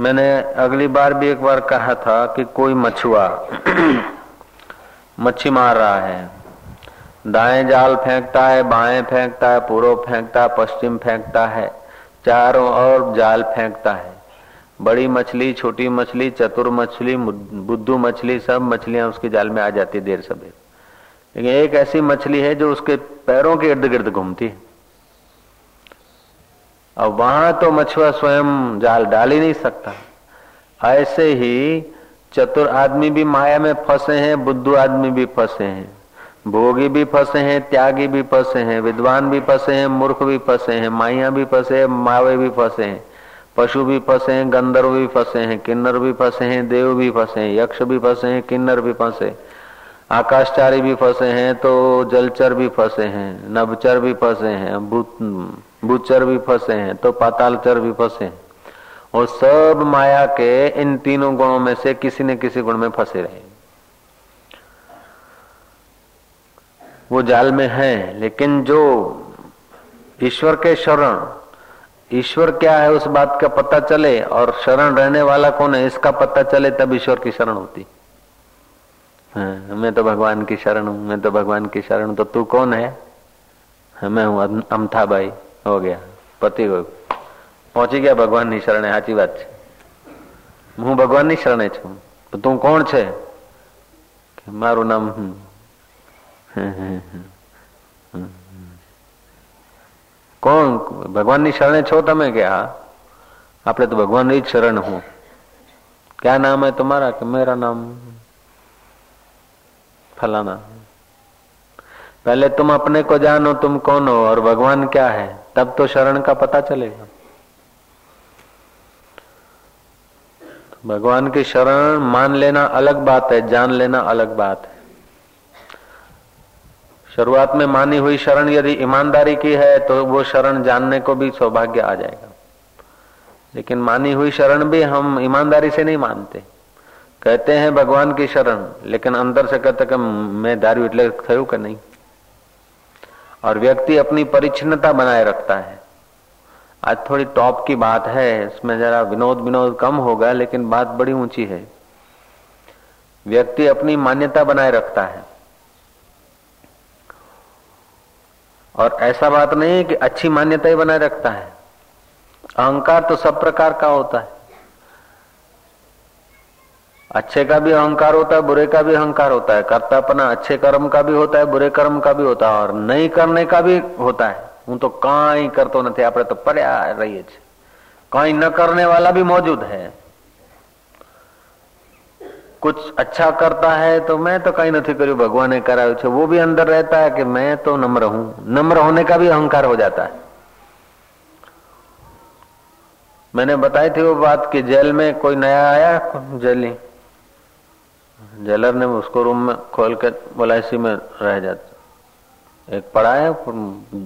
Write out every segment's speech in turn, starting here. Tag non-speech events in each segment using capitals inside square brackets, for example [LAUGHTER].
मैंने अगली बार भी एक बार कहा था कि कोई मछुआ मच्छी मार रहा है। दाएँ जाल फेंकता है, बाएँ फेंकता है, पूर्व फेंकता है, पश्चिम फेंकता है, चारों ओर जाल फेंकता है। बड़ी मछली, छोटी मछली, चतुर मछली बुद्धू मछली, सब मछलियाँ उसके जाल में आ जाती देर सवेर। लेकिन एक ऐसी मछली है जो उसके पैरों के इर्द गिर्द घूमती है। अब वहाँ तो मछुआ स्वयं जाल डाल ही नहीं सकता ऐसे ही चतुर आदमी भी माया में फंसे हैं बुद्धू आदमी भी फंसे हैं भोगी भी फंसे हैं त्यागी भी फंसे हैं विद्वान भी फंसे हैं मूर्ख भी फंसे हैं माइया भी फंसे हैं मावे भी फंसे हैं पशु भी फंसे हैं गंधर्व भी फंसे हैं किन्नर भी फंसे हैं देव भी फंसे हैं यक्ष भी फंसे हैं किन्नर भी फंसे आकाशचारी भी फंसे हैं तो जलचर भी फंसे हैं नभचर भी फंसे हैं भूचर भी फंसे हैं तो पातालचर भी फंसे हैं। और सब माया के इन तीनों गुणों में से किसी न किसी गुण में फंसे रहे वो जाल में है लेकिन जो ईश्वर के शरण ईश्वर क्या है उस बात का पता चले और शरण रहने वाला कौन है इसका पता चले तब ईश्वर की शरण होती। हाँ, मैं तो भगवान की शरण हूँ मैं तो भगवान की शरण तो तू कौन है? हाँ, मैं हूँ अमथा भाई हो गया पति हो પહોંચી ગયા ભગવાનની શરણે સાચી વાત છે હું ભગવાનની શરણે છું તું કોણ છે મારું નામ કોણ ભગવાનની શરણે છો તમે કે હા આપણે તો ભગવાનની જ શરણ હું क्या नाम है तुम्हारा कि मेरा नाम फलाना पहले तुम अपने को जानो तुम कौन हो और भगवान क्या है तब तो शरण का पता चलेगा भगवान की शरण मान लेना अलग बात है जान लेना अलग बात है शुरुआत में मानी हुई शरण यदि ईमानदारी की है तो वो शरण जानने को भी सौभाग्य आ जाएगा लेकिन मानी हुई शरण भी हम ईमानदारी से नहीं मानते कहते हैं भगवान की शरण लेकिन अंदर से कहते कि मैं दारू એટલે થયું કે नहीं और व्यक्ति अपनी परिच्छिन्नता बनाए रखता है। आज थोड़ी टॉप की बात है, इसमें जरा विनोद विनोद कम होगा, लेकिन बात बड़ी ऊँची है। व्यक्ति अपनी मान्यता बनाए रखता है। और ऐसा बात नहीं है कि अच्छी मान्यता ही बनाए रखता है। अहंकार तो सब प्रकार का होता है। अच्छे का भी अहंकार होता है बुरे का भी अहंकार होता है कर्तापना अच्छे कर्म का भी होता है बुरे कर्म का भी होता है और नहीं करने का भी होता है હું તો કાંઈ કરતો નથી આપણે તો પડ્યા રહીએ છીએ કઈ ન करने वाला भी मौजूद है कुछ अच्छा करता है तो मैं तो कहीं नहीं करूं भगवान ने कराया छे वो भी अंदर रहता है कि मैं तो नम्र हूं नम्र होने का भी अहंकार हो जाता है मैंने बताई थी वो बात कि जेल में कोई नया आया जेली जेलर ने उसको रूम में खोल के बोला इसी में रह जाता। एक पड़ा है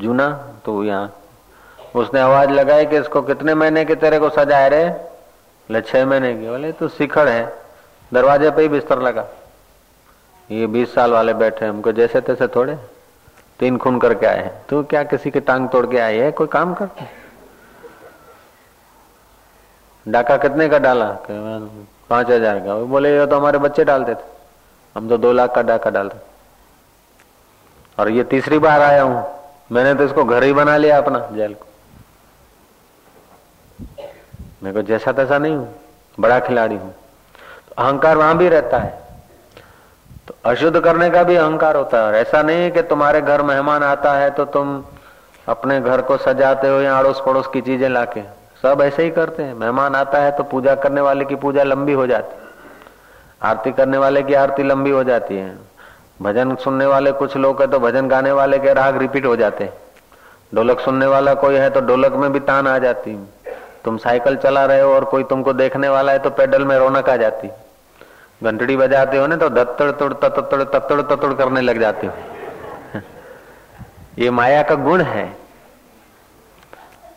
जूना तो यहाँ। उसने आवाज़ लगाई कि इसको कितने महीने के तेरे को सजाए रहे? ले छह महीने की। बोले तो शिखर है। दरवाजे पे ही बिस्तर लगा। ये बीस साल वाले बैठे हमको जैसे तैसे थोड़े। तीन खून करके आए हैं। तो क्या किसी की टांग तोड़ के आए है? कोई काम करते डाका कितने का डाला? पाँच हज़ार का। वो बोले, ये तो हमारे बच्चे डालते थे। हम तो दो लाख का डाका डालते और ये तीसरी बार आया हूँ। मैंने तो इसको घर ही बना लिया अपना, जेल को। मेरे को जैसा तैसा नहीं हूँ, बड़ा खिलाड़ी हूँ। तो अहंकार वहाँ भी रहता है। तो अशुद्ध करने का भी अहंकार होता है। और ऐसा नहीं है कि तुम्हारे घर मेहमान आता है तो तुम अपने घर को सजाते हो या अड़ोस पड़ोस की चीज़ें लाके। सब ऐसे ही करते हैं। मेहमान आता है तो पूजा करने वाले की पूजा लंबी हो जाती है। आरती करने वाले की आरती लंबी हो जाती है। भजन सुनने वाले कुछ लोग है तो भजन गाने वाले के राग रिपीट हो जाते हैं। ढोलक सुनने वाला कोई है तो ढोलक में भी तान आ जाती तुम साइकिल चला रहे हो और कोई तुमको देखने वाला है तो पेडल में रौनक आ जाती घंटड़ी बजाते हो ना तो धत्तड़ तुड़ तत्तड़ तत्तड़ तत्तड़ करने लग जाते हो। [LAUGHS] ये माया का गुण है।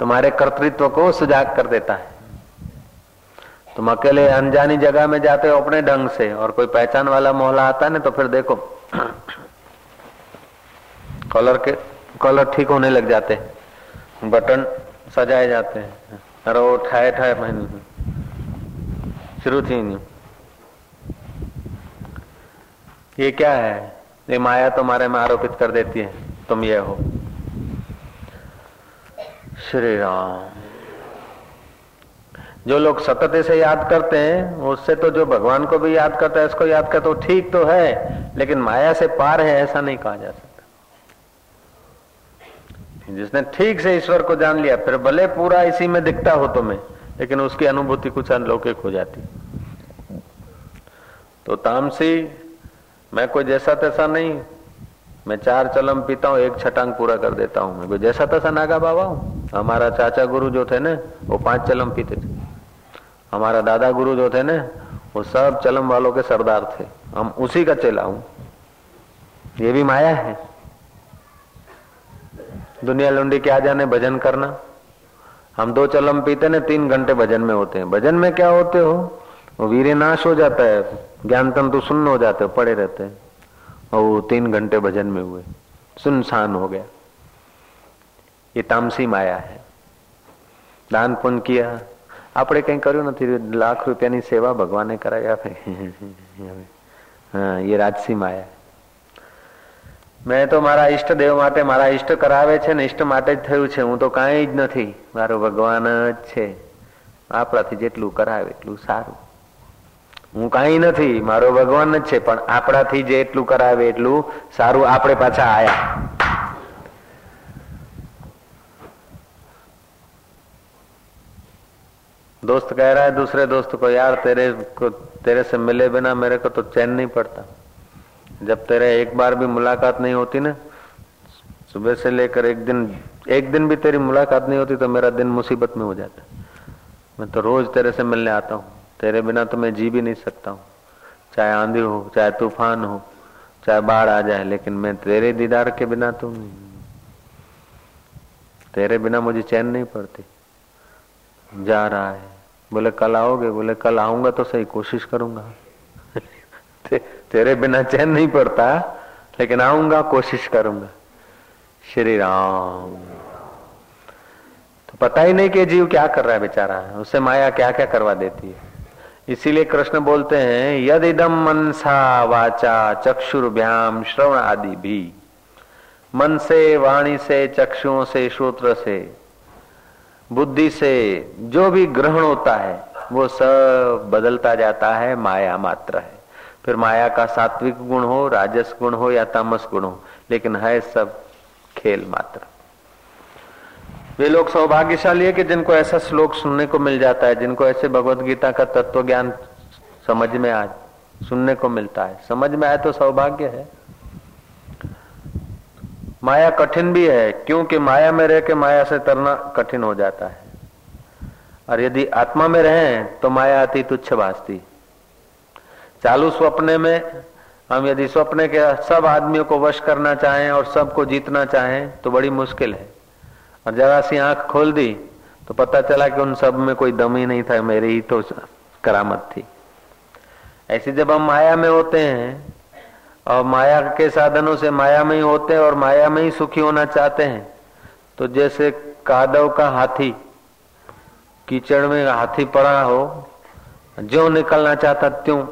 तुम्हारे कर्तृत्व को सुजाग कर देता है। तुम अकेले अनजानी जगह में जाते हो अपने ढंग से, और कोई पहचान वाला मोहल्ला आता ना तो फिर देखो, कॉलर के, कॉलर ठीक होने लग जाते बटन सजाए जाते हैं अरे वो ठाए ठाए पहन शुरू थी नहीं। ये क्या है? ये माया तुम्हारे में आरोपित कर देती है। तुम ये हो। श्री राम। जो लोग सतत से याद करते हैं, उससे तो जो भगवान को भी याद करता है इसको याद करता तो ठीक तो है, लेकिन माया से पार है, ऐसा नहीं कहा जा सकता। जिसने ठीक से ईश्वर को जान लिया, फिर भले पूरा इसी में दिखता हो तुम्हें, लेकिन उसकी अनुभूति कुछ अलौकिक हो जाती। तो तामसी, मैं कोई जैसा तैसा नहीं, मैं चार चलम पीता हूँ, एक छटांग पूरा कर देता हूँ, मैं कोई जैसा तैसा नागा बाबा हूँ। हमारा चाचा गुरु जो थे ना, वो पाँच चलम पीते थे। हमारा दादा गुरु जो थे ना, वो सब चलम वालों के सरदार थे। हम उसी का चेला हूँ। ये भी माया है। दुनिया लुंडी क्या जाने भजन करना। हम दो चलम पीते ना, तीन घंटे भजन में होते हैं। भजन में क्या होते हो? वो वीर नाश हो जाता है, ज्ञान तंतु सुन्न हो जाते हो, पड़े रहते हैं। और वो तीन घंटे भजन में हुए। सुनसान हो गया। એ તામસી માયા છે દાન પુણ્ય કિયા. આપણે કંઈ કર્યું નથી, લાખ રૂપિયાની સેવા ભગવાને કરાવી આપે. હા, એ રાજસી માયા. મેં તો મારા ઈષ્ટદેવ માટે, મારા ઈષ્ટ કરાવે છે ને, ઈષ્ટ માટે જ થયું છે. હું તો કાંઈ જ નથી. મારો ભગવાન જ છે. આપણાથી જેટલું કરાવે એટલું સારું. હું કાંઈ નથી. મારો ભગવાન જ છે, પણ આપણાથી જે એટલું કરાવે એટલું સારું. આપણે પાછા આયા. दोस्त कह रहा है, दूसरे दोस्त को, यार, तेरे को, तेरे से मिले बिना मेरे को तो चैन नहीं पड़ता। जब तेरे एक बार भी मुलाकात नहीं होती ना, सुबह से लेकर एक दिन एक दिन भी तेरी मुलाकात नहीं होती तो मेरा दिन मुसीबत में हो जाता। मैं तो रोज तेरे से मिलने आता हूँ। तेरे बिना तो मैं जी भी नहीं सकता हूँ। चाहे आंधी हो, चाहे तूफ़ान हो, चाहे बाढ़ आ जाए, लेकिन मैं तेरे दीदार के बिना तो तेरे बिना मुझे चैन नहीं पड़ती। जा रहा है। बोले कल आओगे? बोले कल आऊँगा तो सही कोशिश करूँगा। [LAUGHS] ते, तेरे बिना चैन नहीं पड़ता लेकिन आऊँगा कोशिश करूँगा। श्री राम। तो पता ही नहीं कि जीव क्या कर रहा है बेचारा। उससे माया क्या क्या करवा देती है। इसीलिए कृष्ण बोलते हैं यद इदम मनसा वाचा चक्षुर्भ्याम श्रवण आदि भी। मन से वाणी से चक्षुओं से श्रोत्र से। बुद्धि से जो भी ग्रहण होता है, वो सब बदलता जाता है, माया मात्र है। फिर माया का सात्विक गुण हो, राजस गुण हो या तामस गुण हो, लेकिन है सब खेल मात्र। वे लोग सौभाग्यशाली है कि जिनको ऐसा श्लोक सुनने को मिल जाता है, जिनको ऐसे भगवत गीता का तत्व ज्ञान समझ में आ, सुनने को मिलता है। समझ में आए तो सौभाग्य है। माया कठिन भी है, क्योंकि माया में रह के माया से तरना कठिन हो जाता है। और यदि आत्मा में रहें तो माया अति तुच्छ भाजती चालू स्वप्ने में, हम यदि स्वप्ने के सब आदमियों को वश करना चाहें और सबको जीतना चाहें तो बड़ी मुश्किल है। और जरा सी आँख खोल दी तो पता चला कि उन सब में कोई दम ही नहीं था, मेरी ही तो करामत थी। ऐसे जब हम माया में होते हैं और माया के साधनों से माया में ही होते हैं और माया में ही सुखी होना चाहते हैं तो जैसे कादव का हाथी कीचड़ में हाथी पड़ा हो जो निकलना चाहता त्यों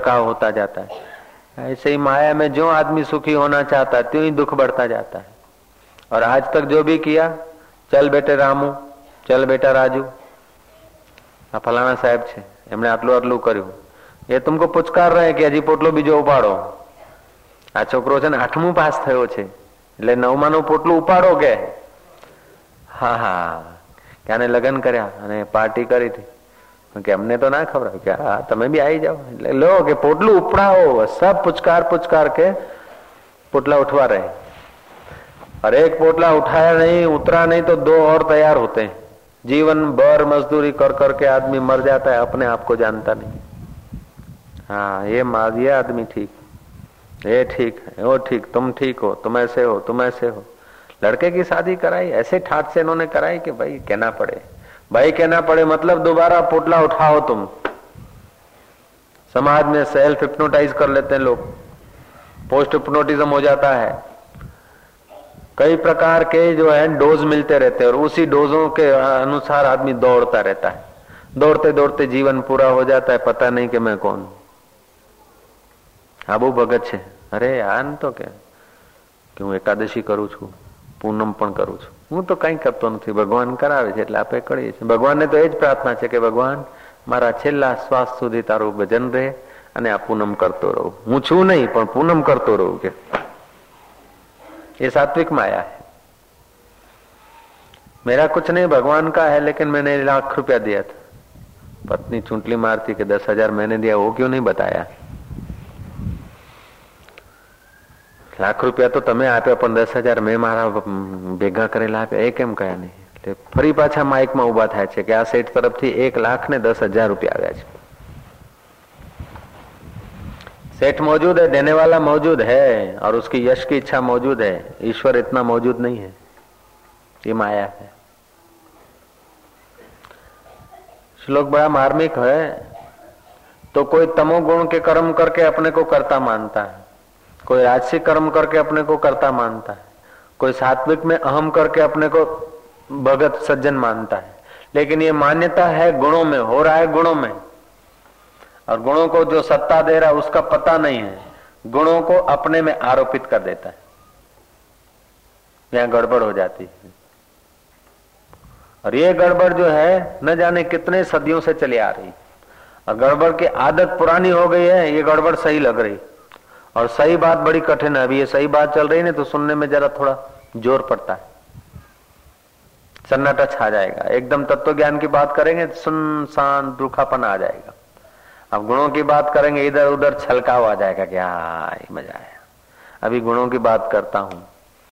का होता जाता है ऐसे ही माया में जो आदमी सुखी होना चाहता है त्यों ही दुख बढ़ता जाता है और आज तक जो भी किया चल बेटे रामू चल बेटा राजू આ ફલાણા સાહેબ છે એમણે આટલું આટલું કર્યું એ તુમકો પુચકાર રહે કે હજી પોટલો બીજો ઉપાડો આ છોકરો છે ને આઠમું પાસ થયો છે એટલે નવમાનું પોટલું ઉપાડો કે હા હા કે આને લગ્ન કર્યા અને પાર્ટી કરી હતી કે અમને તો ના ખબર કે હા તમે બી આવી જાઓ એટલે લો કે પોટલું ઉપડાવો સબ પુચકાર પુચકાર के पोटला उठवा रहे और एक पोटला उठाया नहीं उतरा नहीं तो दो और तैयार होते हैं जीवन भर मजदूरी कर करके आदमी मर जाता है अपने आप को जानता नहीं हाँ ये मार ये आदमी ठीक ये ठीक है, वो ठीक, तुम ठीक हो, तुम ऐसे हो, तुम ऐसे हो। लड़के की शादी कराई, ऐसे ठाट से इन्होंने कराई कि भाई कहना पड़े। भाई कहना पड़े मतलब दोबारा पोटला उठाओ तुम। समाज में सेल्फ हिप्नोटाइज कर लेते हैं लोग। पोस्ट हिप्नोटिज्म हो जाता है। कई प्रकार के जो है, डोज मिलते रहते हैं और उसी डोजों के अनुसार आदमी दौड़ता रहता है। दौड़ते दौड़ते जीवन पूरा हो जाता है, पता नहीं कि मैं कौन। આબુ ભગત છે અરે આન તો કે કે હું એકાદશી કરું છું પૂનમ પણ કરું છું હું તો કઈ કરતો નથી ભગવાન કરાવે છે એટલે આપણે કરીએ છીએ ભગવાનને તો એ જ પ્રાર્થના છે કે ભગવાન મારા છેલ્લા શ્વાસ સુધી તારું ભજન રહે અને આ પૂનમ કરતો રહું હું છું નહીં પણ પૂનમ કરતો રહું કે ये सात्विक माया है मेरा कुछ नहीं भगवान का है लेकिन मैंने लाख रुपया दिया था पत्नी चुंटली मारती कि दस हजार मैंने दिया वो क्यों नहीं बताया લાખ રૂપિયા તો તમે આપ્યા પણ દસ હજાર મેં મારા ભેગા કરેલા આપ્યા એ કેમ કયા નહીં એટલે ફરી પાછા માઇકમાં ઉભા થાય છે કે આ સેટ તરફથી એક લાખ ને દસ હજાર રૂપિયા આવ્યા છે सेठ मौजूद है देने वाला मौजूद है और उसकी यश की इच्छा मौजूद है ईश्वर इतना मौजूद नहीं है ये माया है श्लोक बड़ा मार्मिक है तो कोई तमोगुण के कर्म करके अपने को करता मानता है कोई राजसिक कर्म करके अपने को करता मानता है, कोई सात्विक में अहम करके अपने को भगत सज्जन मानता है। लेकिन ये मान्यता है गुणों में, हो रहा है गुणों में। और गुणों को जो सत्ता दे रहा है, उसका पता नहीं है। गुणों को अपने में आरोपित कर देता है। यहाँ गड़बड़ हो जाती है। और ये गड़बड़ जो है, न जाने कितने सदियों से चली आ रही। और गड़बड़ की आदत पुरानी हो गई है, ये गड़बड़ सही लग रही। और सही बात बड़ी कठिन है। अभी ये सही बात चल रही है तो सुनने में जरा थोड़ा ज़ोर पड़ता है। सन्नाटा छा जाएगा। एकदम तत्व ज्ञान की बात करेंगे सुन सुनसान दुखापन आ जाएगा। अब गुणों की बात करेंगे इधर उधर छलकाव आ जाएगा क्या मज़ा आया। अभी गुणों की बात करता हूँ।